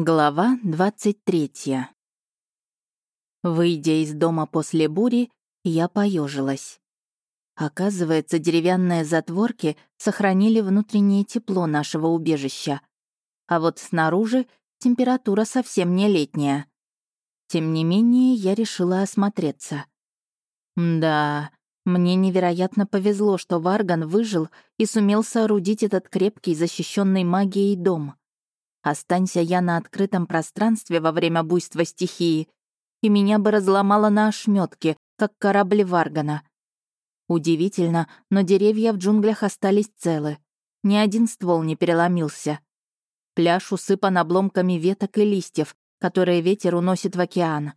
Глава 23. Выйдя из дома после бури, я поежилась. Оказывается, деревянные затворки сохранили внутреннее тепло нашего убежища. А вот снаружи температура совсем не летняя. Тем не менее, я решила осмотреться. Да, мне невероятно повезло, что Варган выжил и сумел соорудить этот крепкий, защищенный магией дом. Останься я на открытом пространстве во время буйства стихии, и меня бы разломало на ошметки, как корабли Варгана. Удивительно, но деревья в джунглях остались целы. Ни один ствол не переломился. Пляж усыпан обломками веток и листьев, которые ветер уносит в океан.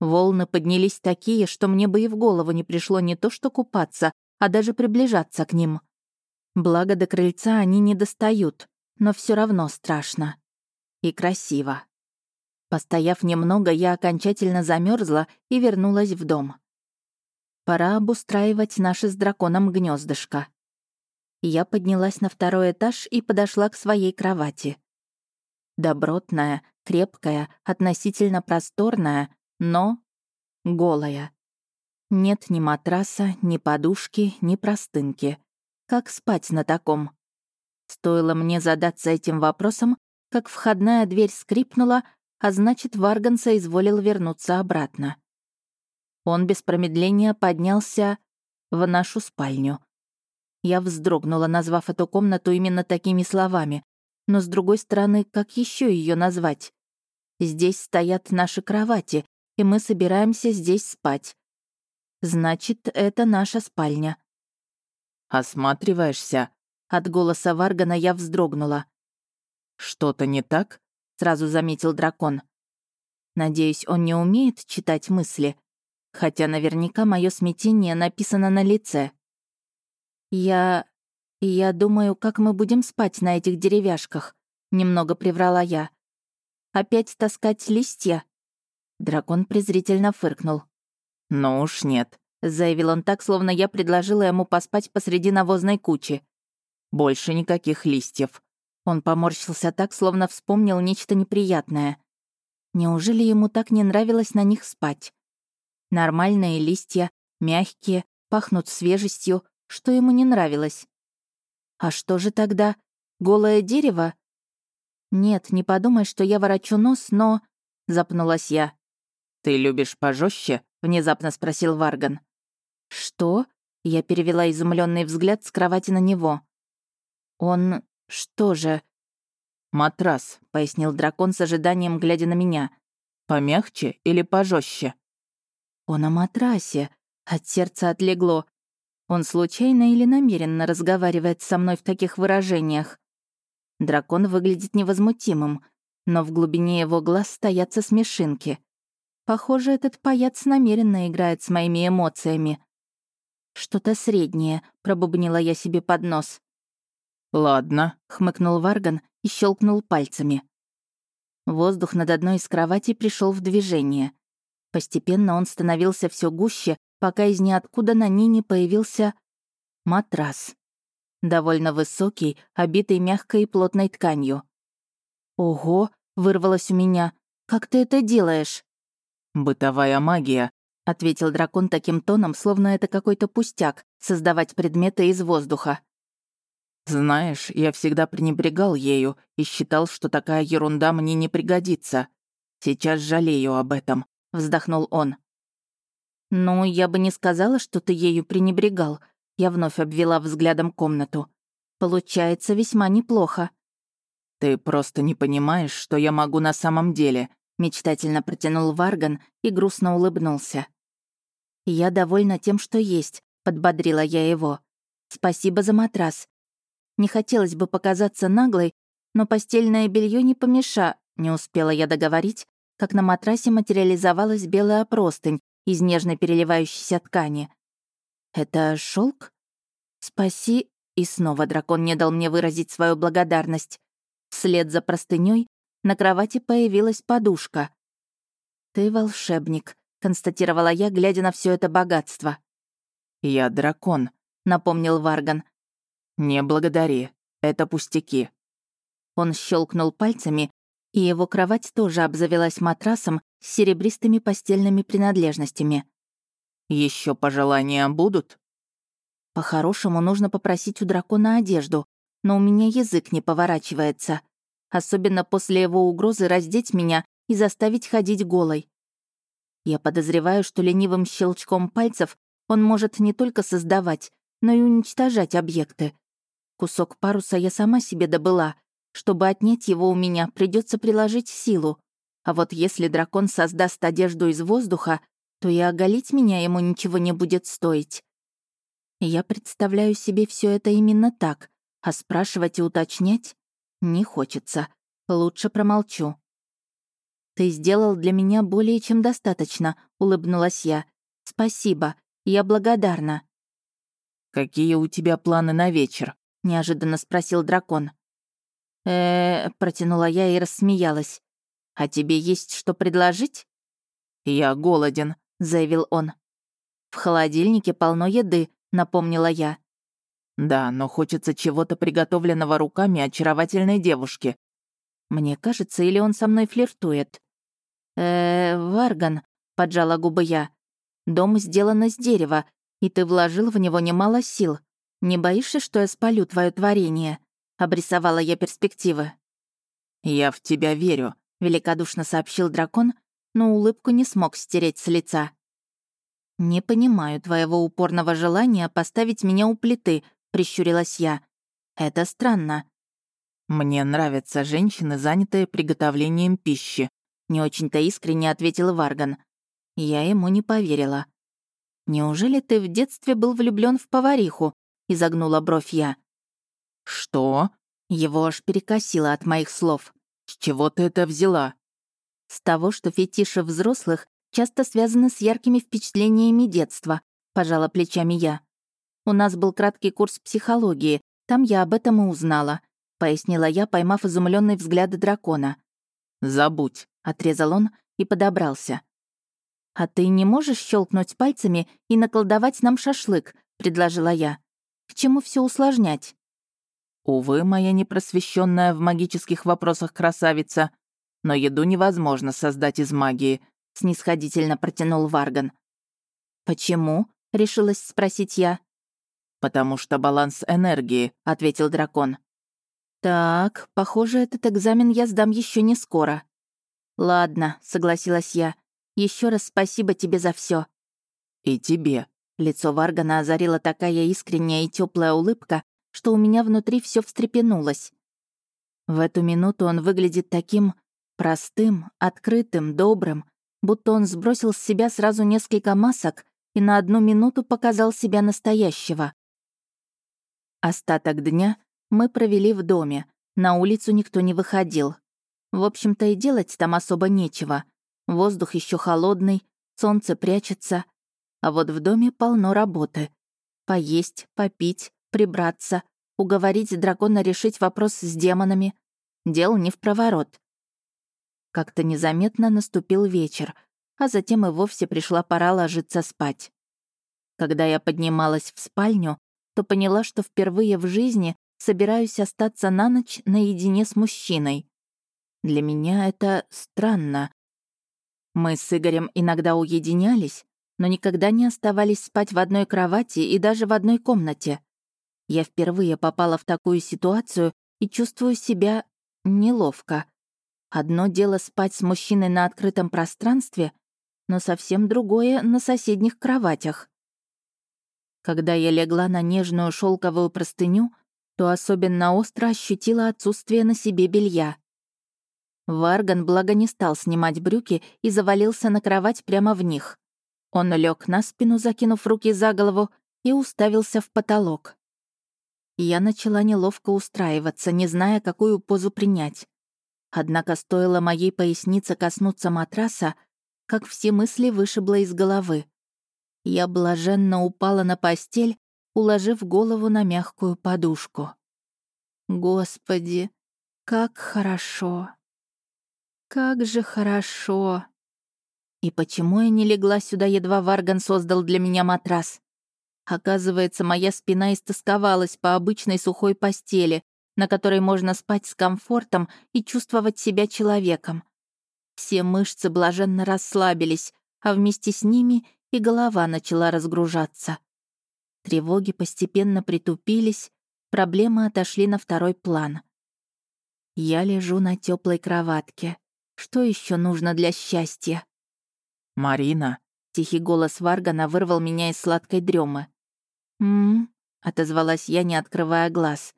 Волны поднялись такие, что мне бы и в голову не пришло не то что купаться, а даже приближаться к ним. Благо до крыльца они не достают но все равно страшно. И красиво. Постояв немного, я окончательно замерзла и вернулась в дом. Пора обустраивать наше с драконом гнездышко. Я поднялась на второй этаж и подошла к своей кровати. Добротная, крепкая, относительно просторная, но голая. Нет ни матраса, ни подушки, ни простынки. Как спать на таком? Стоило мне задаться этим вопросом, как входная дверь скрипнула, а значит, Варган соизволил вернуться обратно. Он без промедления поднялся в нашу спальню. Я вздрогнула, назвав эту комнату именно такими словами. Но, с другой стороны, как еще ее назвать? Здесь стоят наши кровати, и мы собираемся здесь спать. Значит, это наша спальня. «Осматриваешься?» От голоса Варгана я вздрогнула. «Что-то не так?» — сразу заметил дракон. Надеюсь, он не умеет читать мысли, хотя наверняка мое смятение написано на лице. «Я... я думаю, как мы будем спать на этих деревяшках», — немного приврала я. «Опять таскать листья?» Дракон презрительно фыркнул. «Ну уж нет», — заявил он так, словно я предложила ему поспать посреди навозной кучи. Больше никаких листьев». Он поморщился так, словно вспомнил нечто неприятное. Неужели ему так не нравилось на них спать? Нормальные листья, мягкие, пахнут свежестью, что ему не нравилось. А что же тогда? Голое дерево? Нет, не подумай, что я ворочу нос, но... Запнулась я. «Ты любишь пожестче? внезапно спросил Варган. «Что?» Я перевела изумленный взгляд с кровати на него. «Он... что же...» «Матрас», — пояснил дракон с ожиданием, глядя на меня. «Помягче или пожестче? «Он о матрасе». От сердца отлегло. Он случайно или намеренно разговаривает со мной в таких выражениях? Дракон выглядит невозмутимым, но в глубине его глаз стоятся смешинки. Похоже, этот паяц намеренно играет с моими эмоциями. «Что-то среднее», — пробубнила я себе под нос. «Ладно», — хмыкнул Варган и щелкнул пальцами. Воздух над одной из кроватей пришел в движение. Постепенно он становился все гуще, пока из ниоткуда на ней не появился матрас. Довольно высокий, обитый мягкой и плотной тканью. «Ого!» — вырвалось у меня. «Как ты это делаешь?» «Бытовая магия», — ответил дракон таким тоном, словно это какой-то пустяк — создавать предметы из воздуха. Знаешь, я всегда пренебрегал ею и считал, что такая ерунда мне не пригодится. Сейчас жалею об этом», — вздохнул он. «Ну, я бы не сказала, что ты ею пренебрегал», — я вновь обвела взглядом комнату. «Получается весьма неплохо». «Ты просто не понимаешь, что я могу на самом деле», — мечтательно протянул Варган и грустно улыбнулся. «Я довольна тем, что есть», — подбодрила я его. «Спасибо за матрас. Не хотелось бы показаться наглой, но постельное белье не помеша, не успела я договорить, как на матрасе материализовалась белая простынь из нежно переливающейся ткани. «Это шелк? Спаси...» И снова дракон не дал мне выразить свою благодарность. Вслед за простыней на кровати появилась подушка. «Ты волшебник», — констатировала я, глядя на все это богатство. «Я дракон», — напомнил Варган. «Не благодари. Это пустяки». Он щелкнул пальцами, И его кровать тоже обзавелась матрасом с серебристыми постельными принадлежностями. Еще пожелания будут?» По-хорошему нужно попросить у дракона одежду, но у меня язык не поворачивается. Особенно после его угрозы раздеть меня и заставить ходить голой. Я подозреваю, что ленивым щелчком пальцев он может не только создавать, но и уничтожать объекты. Кусок паруса я сама себе добыла. Чтобы отнять его у меня, придется приложить силу. А вот если дракон создаст одежду из воздуха, то и оголить меня ему ничего не будет стоить. Я представляю себе все это именно так, а спрашивать и уточнять не хочется. Лучше промолчу. «Ты сделал для меня более чем достаточно», — улыбнулась я. «Спасибо. Я благодарна». «Какие у тебя планы на вечер?» — неожиданно спросил дракон. э, протянула я и рассмеялась. «А тебе есть что предложить?» «Я голоден», — заявил он. «В холодильнике полно еды», — напомнила я. «Да, но хочется чего-то приготовленного руками очаровательной девушки». «Мне кажется, или он со мной флиртует?» э Варган», — поджала губы я. «Дом сделан из дерева, и ты вложил в него немало сил. Не боишься, что я спалю твое творение?» — обрисовала я перспективы. «Я в тебя верю», — великодушно сообщил дракон, но улыбку не смог стереть с лица. «Не понимаю твоего упорного желания поставить меня у плиты», — прищурилась я. «Это странно». «Мне нравятся женщины, занятые приготовлением пищи», — не очень-то искренне ответил Варган. Я ему не поверила. «Неужели ты в детстве был влюблен в повариху?» — изогнула бровь я. «Что?» Его аж перекосило от моих слов. «С чего ты это взяла?» «С того, что фетиши взрослых часто связаны с яркими впечатлениями детства», — пожала плечами я. «У нас был краткий курс психологии, там я об этом и узнала», — пояснила я, поймав изумленный взгляд дракона. «Забудь», — отрезал он и подобрался. «А ты не можешь щелкнуть пальцами и наколдовать нам шашлык?» — предложила я. «К чему все усложнять?» «Увы, моя непросвещенная в магических вопросах красавица, но еду невозможно создать из магии», — снисходительно протянул Варган. «Почему?» — решилась спросить я. «Потому что баланс энергии», — ответил дракон. «Так, похоже, этот экзамен я сдам еще не скоро». «Ладно», — согласилась я. Еще раз спасибо тебе за все. «И тебе». Лицо Варгана озарила такая искренняя и теплая улыбка, что у меня внутри все встрепенулось. В эту минуту он выглядит таким простым, открытым, добрым, будто он сбросил с себя сразу несколько масок и на одну минуту показал себя настоящего. Остаток дня мы провели в доме, на улицу никто не выходил. В общем-то и делать там особо нечего. Воздух еще холодный, солнце прячется, а вот в доме полно работы. Поесть, попить, прибраться, уговорить дракона решить вопрос с демонами. Дел не в проворот. Как-то незаметно наступил вечер — а затем и вовсе пришла пора ложиться спать. Когда я поднималась в спальню, то поняла, что впервые в жизни собираюсь остаться на ночь наедине с мужчиной. Для меня это странно. Мы с Игорем иногда уединялись, но никогда не оставались спать в одной кровати и даже в одной комнате. Я впервые попала в такую ситуацию и чувствую себя неловко. Одно дело спать с мужчиной на открытом пространстве, но совсем другое на соседних кроватях. Когда я легла на нежную шелковую простыню, то особенно остро ощутила отсутствие на себе белья. Варган, благо, не стал снимать брюки и завалился на кровать прямо в них. Он лег на спину, закинув руки за голову, и уставился в потолок. Я начала неловко устраиваться, не зная, какую позу принять. Однако стоило моей пояснице коснуться матраса, как все мысли вышибло из головы. Я блаженно упала на постель, уложив голову на мягкую подушку. Господи, как хорошо! Как же хорошо! И почему я не легла сюда, едва Варган создал для меня матрас? Оказывается, моя спина истосковалась по обычной сухой постели, на которой можно спать с комфортом и чувствовать себя человеком. Все мышцы блаженно расслабились, а вместе с ними и голова начала разгружаться. Тревоги постепенно притупились, проблемы отошли на второй план. Я лежу на теплой кроватке. Что еще нужно для счастья? «Марина!» — тихий голос Варгана вырвал меня из сладкой дремы. «М-м-м», отозвалась я, не открывая глаз.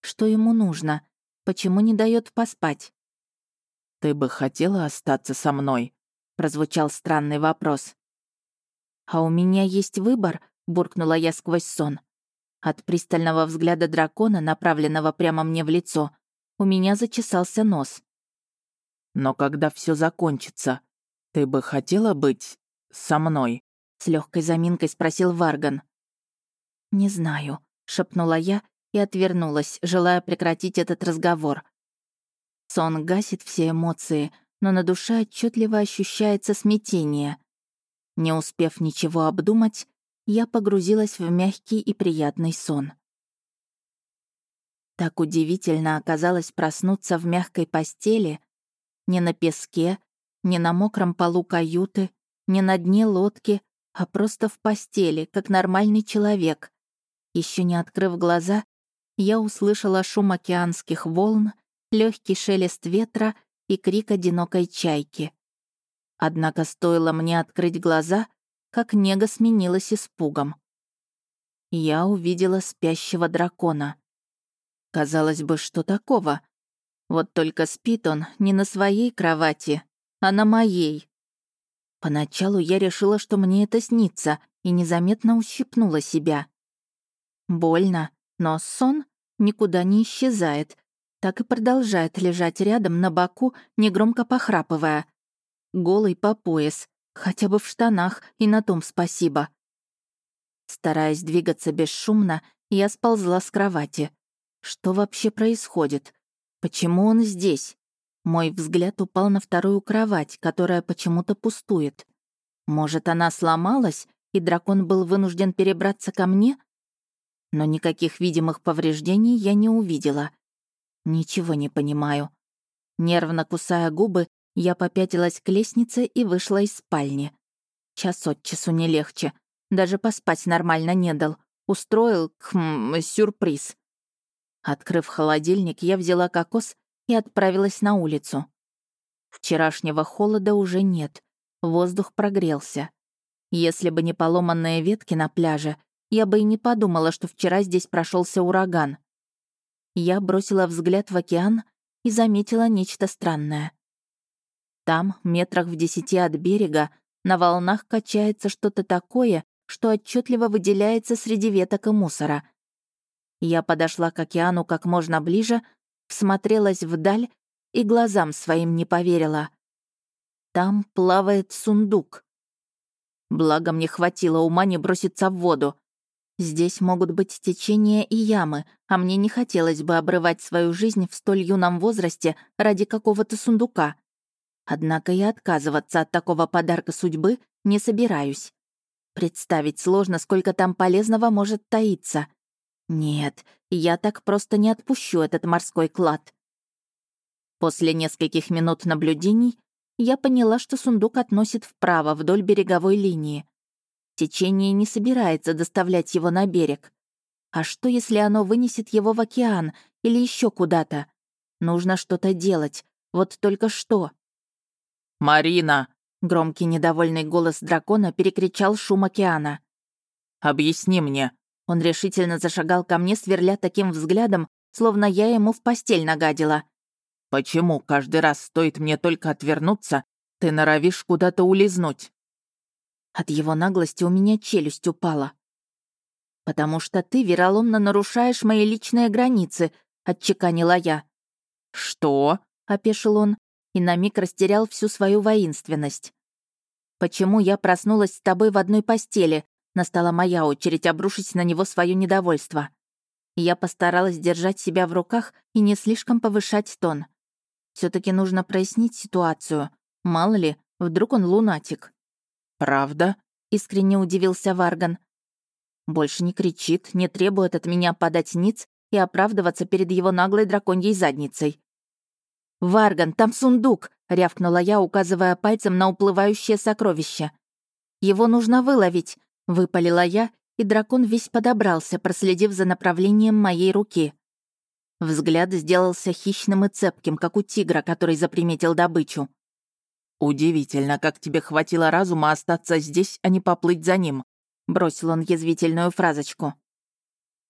«Что ему нужно? Почему не дает поспать?» «Ты бы хотела остаться со мной?» — прозвучал странный вопрос. «А у меня есть выбор?» — буркнула я сквозь сон. От пристального взгляда дракона, направленного прямо мне в лицо, у меня зачесался нос. «Но когда все закончится, ты бы хотела быть со мной?» С легкой заминкой спросил Варган. «Не знаю», — шепнула я и отвернулась, желая прекратить этот разговор. Сон гасит все эмоции, но на душе отчетливо ощущается смятение. Не успев ничего обдумать, я погрузилась в мягкий и приятный сон. Так удивительно оказалось проснуться в мягкой постели, не на песке, не на мокром полу каюты, не на дне лодки, а просто в постели, как нормальный человек. Еще не открыв глаза, я услышала шум океанских волн, легкий шелест ветра и крик одинокой чайки. Однако стоило мне открыть глаза, как нега сменилась испугом. Я увидела спящего дракона. Казалось бы, что такого? Вот только спит он не на своей кровати, а на моей. Поначалу я решила, что мне это снится, и незаметно ущипнула себя. Больно, но сон никуда не исчезает, так и продолжает лежать рядом на боку, негромко похрапывая. Голый по пояс, хотя бы в штанах, и на том спасибо. Стараясь двигаться бесшумно, я сползла с кровати. Что вообще происходит? Почему он здесь? Мой взгляд упал на вторую кровать, которая почему-то пустует. Может, она сломалась, и дракон был вынужден перебраться ко мне? Но никаких видимых повреждений я не увидела — Ничего не понимаю. Нервно кусая губы, я попятилась к лестнице и вышла из спальни. Час от часу не легче. Даже поспать нормально не дал. Устроил, хм, сюрприз. Открыв холодильник, я взяла кокос и отправилась на улицу. Вчерашнего холода уже нет. Воздух прогрелся. Если бы не поломанные ветки на пляже, я бы и не подумала, что вчера здесь прошелся ураган. Я бросила взгляд в океан и заметила нечто странное. Там, метрах в десяти от берега, на волнах качается что-то такое, что отчетливо выделяется среди веток и мусора. Я подошла к океану как можно ближе, всмотрелась вдаль и глазам своим не поверила. Там плавает сундук. Благо мне хватило ума не броситься в воду. Здесь могут быть течения и ямы, а мне не хотелось бы обрывать свою жизнь в столь юном возрасте ради какого-то сундука. Однако и отказываться от такого подарка судьбы не собираюсь. Представить сложно, сколько там полезного может таиться. Нет, я так просто не отпущу этот морской клад. После нескольких минут наблюдений я поняла, что сундук относит вправо вдоль береговой линии. Течение не собирается доставлять его на берег. А что, если оно вынесет его в океан или еще куда-то? Нужно что-то делать. Вот только что. «Марина!» — громкий недовольный голос дракона перекричал шум океана. «Объясни мне». Он решительно зашагал ко мне, сверля таким взглядом, словно я ему в постель нагадила. «Почему каждый раз стоит мне только отвернуться, ты норовишь куда-то улизнуть?» От его наглости у меня челюсть упала. «Потому что ты вероломно нарушаешь мои личные границы», — отчеканила я. «Что?» — опешил он и на миг растерял всю свою воинственность. «Почему я проснулась с тобой в одной постели?» Настала моя очередь обрушить на него свое недовольство. Я постаралась держать себя в руках и не слишком повышать тон. все таки нужно прояснить ситуацию. Мало ли, вдруг он лунатик. «Правда?» — искренне удивился Варган. «Больше не кричит, не требует от меня подать ниц и оправдываться перед его наглой драконьей задницей. «Варган, там сундук!» — рявкнула я, указывая пальцем на уплывающее сокровище. «Его нужно выловить!» — выпалила я, и дракон весь подобрался, проследив за направлением моей руки. Взгляд сделался хищным и цепким, как у тигра, который заприметил добычу. «Удивительно, как тебе хватило разума остаться здесь, а не поплыть за ним», — бросил он язвительную фразочку.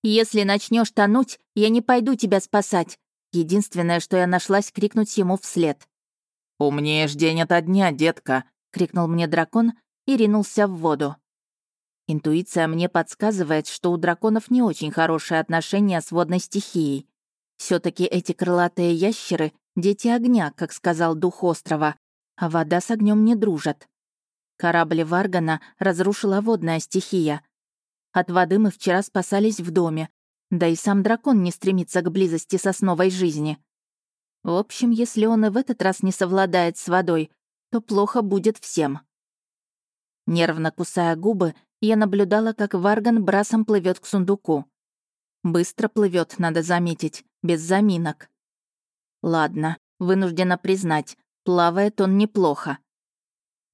«Если начнешь тонуть, я не пойду тебя спасать», Единственное, что я нашлась, крикнуть ему вслед. «Умнеешь день ото дня, детка!» — крикнул мне дракон и ринулся в воду. Интуиция мне подсказывает, что у драконов не очень хорошие отношения с водной стихией. все таки эти крылатые ящеры — дети огня, как сказал дух острова, а вода с огнем не дружат. Корабль Варгана разрушила водная стихия. От воды мы вчера спасались в доме, да и сам дракон не стремится к близости с основой жизни. В общем, если он и в этот раз не совладает с водой, то плохо будет всем. Нервно кусая губы, я наблюдала, как Варган брасом плывет к сундуку. Быстро плывет, надо заметить, без заминок. Ладно, вынуждена признать, плавает он неплохо.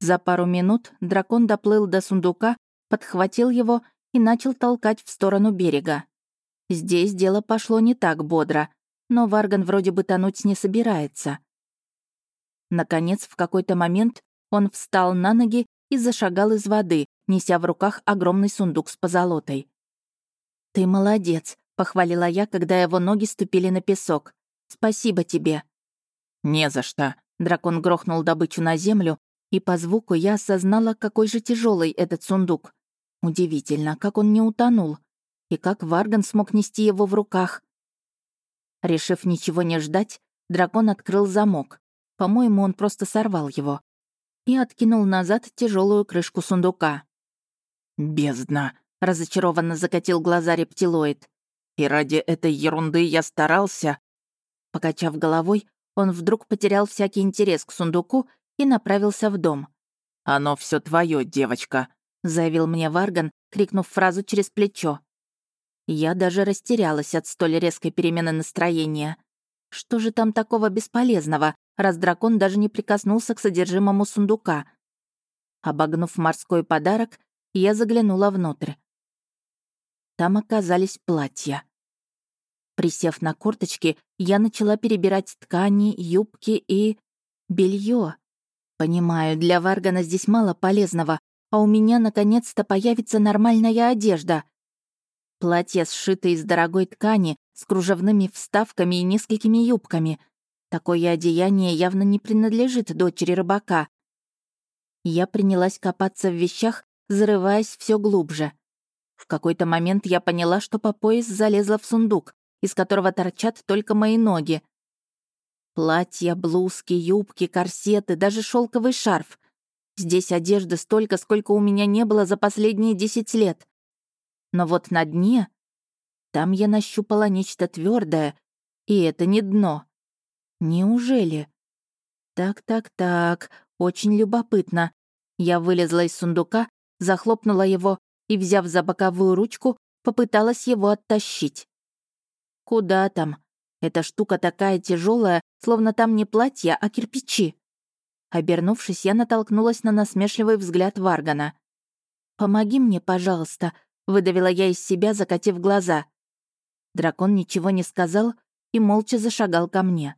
За пару минут дракон доплыл до сундука, подхватил его и начал толкать в сторону берега. Здесь дело пошло не так бодро, но Варган вроде бы тонуть не собирается. Наконец, в какой-то момент он встал на ноги и зашагал из воды, неся в руках огромный сундук с позолотой. «Ты молодец», — похвалила я, когда его ноги ступили на песок. «Спасибо тебе». «Не за что», — дракон грохнул добычу на землю, и по звуку я осознала, какой же тяжелый этот сундук. Удивительно, как он не утонул. И как Варган смог нести его в руках? Решив ничего не ждать, дракон открыл замок. По-моему, он просто сорвал его. И откинул назад тяжелую крышку сундука. «Бездна!» — разочарованно закатил глаза рептилоид. «И ради этой ерунды я старался...» Покачав головой, он вдруг потерял всякий интерес к сундуку и направился в дом. «Оно все твое, девочка», — заявил мне Варган, крикнув фразу через плечо. Я даже растерялась от столь резкой перемены настроения. Что же там такого бесполезного, раз дракон даже не прикоснулся к содержимому сундука? Обогнув морской подарок, я заглянула внутрь. Там оказались платья. Присев на корточки, я начала перебирать ткани, юбки и... белье. Понимаю, для Варгана здесь мало полезного, а у меня наконец-то появится нормальная одежда. Платье сшито из дорогой ткани, с кружевными вставками и несколькими юбками. Такое одеяние явно не принадлежит дочери рыбака. Я принялась копаться в вещах, зарываясь все глубже. В какой-то момент я поняла, что по пояс залезла в сундук, из которого торчат только мои ноги. Платья, блузки, юбки, корсеты, даже шелковый шарф. Здесь одежды столько, сколько у меня не было за последние десять лет. Но вот на дне... Там я нащупала нечто твердое, и это не дно. Неужели? Так-так-так, очень любопытно. Я вылезла из сундука, захлопнула его и, взяв за боковую ручку, попыталась его оттащить. Куда там? Эта штука такая тяжелая, словно там не платье, а кирпичи. Обернувшись, я натолкнулась на насмешливый взгляд Варгана. «Помоги мне, пожалуйста», Выдавила я из себя, закатив глаза. Дракон ничего не сказал и молча зашагал ко мне.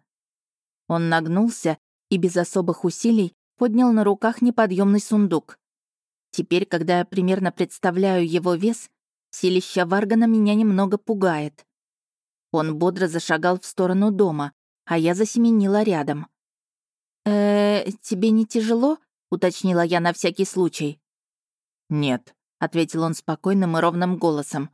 Он нагнулся и без особых усилий поднял на руках неподъемный сундук. Теперь, когда я примерно представляю его вес, силища Варгана меня немного пугает. Он бодро зашагал в сторону дома, а я засеменила рядом. «Э, тебе не тяжело?» — уточнила я на всякий случай. «Нет», ответил он спокойным и ровным голосом.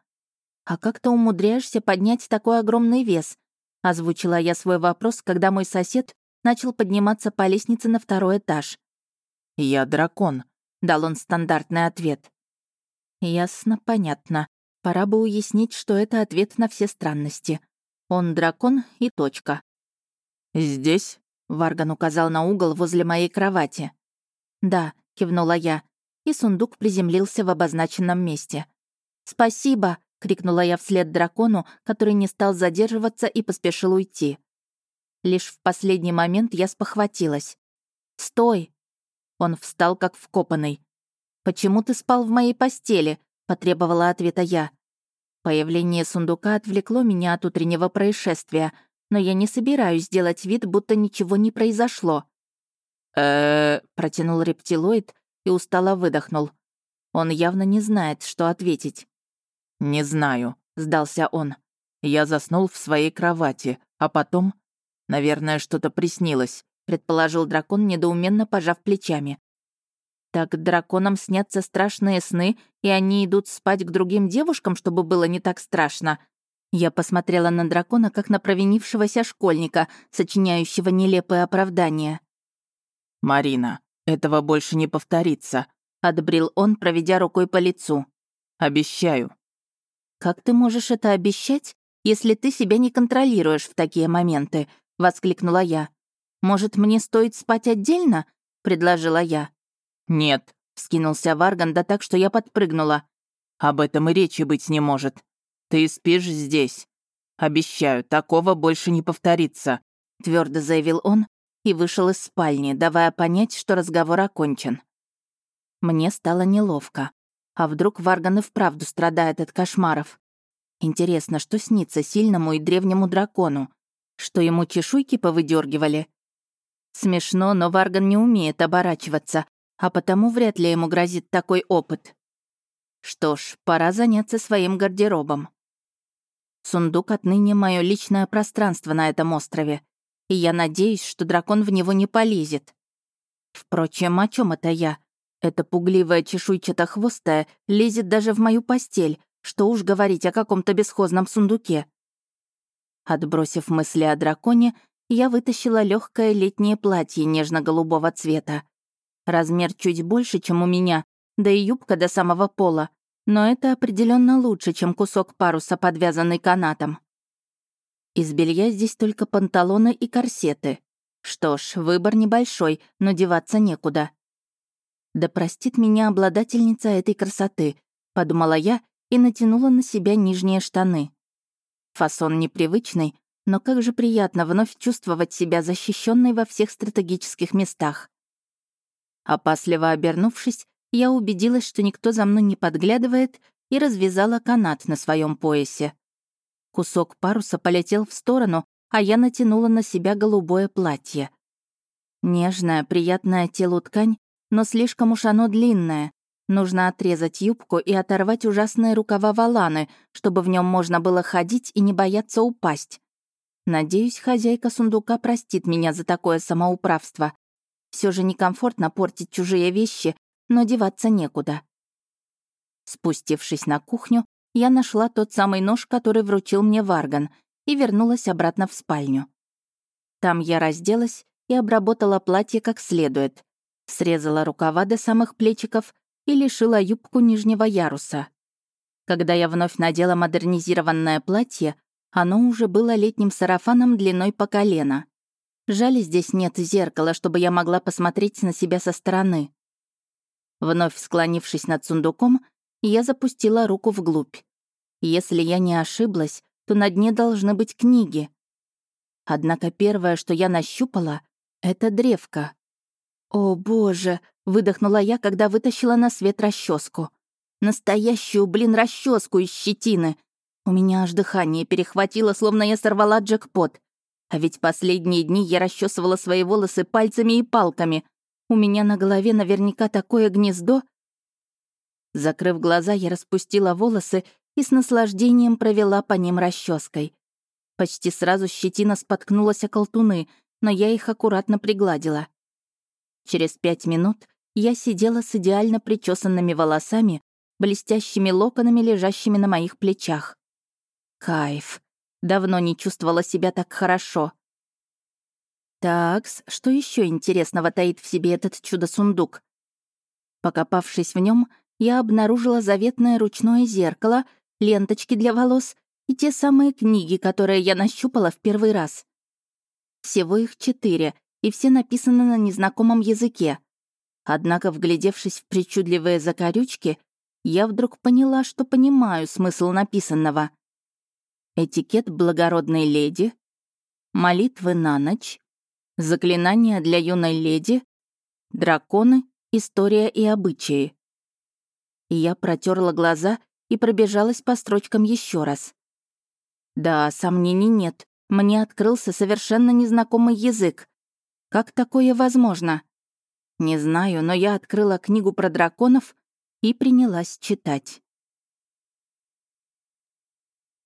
«А как ты умудряешься поднять такой огромный вес?» Озвучила я свой вопрос, когда мой сосед начал подниматься по лестнице на второй этаж. «Я дракон», — дал он стандартный ответ. «Ясно, понятно. Пора бы уяснить, что это ответ на все странности. Он дракон и точка». «Здесь?» — Варган указал на угол возле моей кровати. «Да», — кивнула я, и сундук приземлился в обозначенном месте. «Спасибо!» — крикнула я вслед дракону, который не стал задерживаться и поспешил уйти. Лишь в последний момент я спохватилась. «Стой!» Он встал как вкопанный. «Почему ты спал в моей постели?» — потребовала ответа я. Появление сундука отвлекло меня от утреннего происшествия, но я не собираюсь делать вид, будто ничего не произошло. э протянул рептилоид и устало выдохнул. Он явно не знает, что ответить. «Не знаю», — сдался он. «Я заснул в своей кровати, а потом...» «Наверное, что-то приснилось», — предположил дракон, недоуменно пожав плечами. «Так драконам снятся страшные сны, и они идут спать к другим девушкам, чтобы было не так страшно?» Я посмотрела на дракона, как на провинившегося школьника, сочиняющего нелепые оправдания. «Марина, этого больше не повторится», — отбрил он, проведя рукой по лицу. «Обещаю». «Как ты можешь это обещать, если ты себя не контролируешь в такие моменты?» — воскликнула я. «Может, мне стоит спать отдельно?» — предложила я. «Нет», — вскинулся Варган, да так, что я подпрыгнула. «Об этом и речи быть не может. Ты спишь здесь. Обещаю, такого больше не повторится», — твердо заявил он и вышел из спальни, давая понять, что разговор окончен. Мне стало неловко. А вдруг Варган и вправду страдает от кошмаров? Интересно, что снится сильному и древнему дракону? Что ему чешуйки повыдергивали? Смешно, но Варган не умеет оборачиваться, а потому вряд ли ему грозит такой опыт. Что ж, пора заняться своим гардеробом. Сундук отныне мое личное пространство на этом острове, и я надеюсь, что дракон в него не полезет. Впрочем, о чем это я? Эта пугливая чешуйчато-хвостая лезет даже в мою постель, что уж говорить о каком-то бесхозном сундуке. Отбросив мысли о драконе, я вытащила легкое летнее платье нежно-голубого цвета. Размер чуть больше, чем у меня, да и юбка до самого пола, но это определенно лучше, чем кусок паруса, подвязанный канатом. Из белья здесь только панталоны и корсеты. Что ж, выбор небольшой, но деваться некуда. «Да простит меня обладательница этой красоты», — подумала я и натянула на себя нижние штаны. Фасон непривычный, но как же приятно вновь чувствовать себя защищенной во всех стратегических местах. Опасливо обернувшись, я убедилась, что никто за мной не подглядывает, и развязала канат на своем поясе. Кусок паруса полетел в сторону, а я натянула на себя голубое платье. Нежная, приятная телу ткань но слишком уж оно длинное. Нужно отрезать юбку и оторвать ужасные рукава валаны, чтобы в нем можно было ходить и не бояться упасть. Надеюсь, хозяйка сундука простит меня за такое самоуправство. Все же некомфортно портить чужие вещи, но деваться некуда. Спустившись на кухню, я нашла тот самый нож, который вручил мне Варган, и вернулась обратно в спальню. Там я разделась и обработала платье как следует срезала рукава до самых плечиков и лишила юбку нижнего яруса. Когда я вновь надела модернизированное платье, оно уже было летним сарафаном длиной по колено. Жаль, здесь нет зеркала, чтобы я могла посмотреть на себя со стороны. Вновь склонившись над сундуком, я запустила руку вглубь. Если я не ошиблась, то на дне должны быть книги. Однако первое, что я нащупала, — это древко. «О, боже!» — выдохнула я, когда вытащила на свет расческу. Настоящую, блин, расческу из щетины. У меня аж дыхание перехватило, словно я сорвала джекпот. А ведь последние дни я расчесывала свои волосы пальцами и палками. У меня на голове наверняка такое гнездо. Закрыв глаза, я распустила волосы и с наслаждением провела по ним расческой. Почти сразу щетина споткнулась о колтуны, но я их аккуратно пригладила. Через пять минут я сидела с идеально причесанными волосами, блестящими локонами, лежащими на моих плечах. Кайф. Давно не чувствовала себя так хорошо. Такс, что еще интересного таит в себе этот чудо-сундук? Покопавшись в нем, я обнаружила заветное ручное зеркало, ленточки для волос и те самые книги, которые я нащупала в первый раз. Всего их четыре, и все написаны на незнакомом языке. Однако, вглядевшись в причудливые закорючки, я вдруг поняла, что понимаю смысл написанного. Этикет благородной леди, молитвы на ночь, заклинания для юной леди, драконы, история и обычаи. Я протерла глаза и пробежалась по строчкам еще раз. Да, сомнений нет. Мне открылся совершенно незнакомый язык. Как такое возможно? Не знаю, но я открыла книгу про драконов и принялась читать.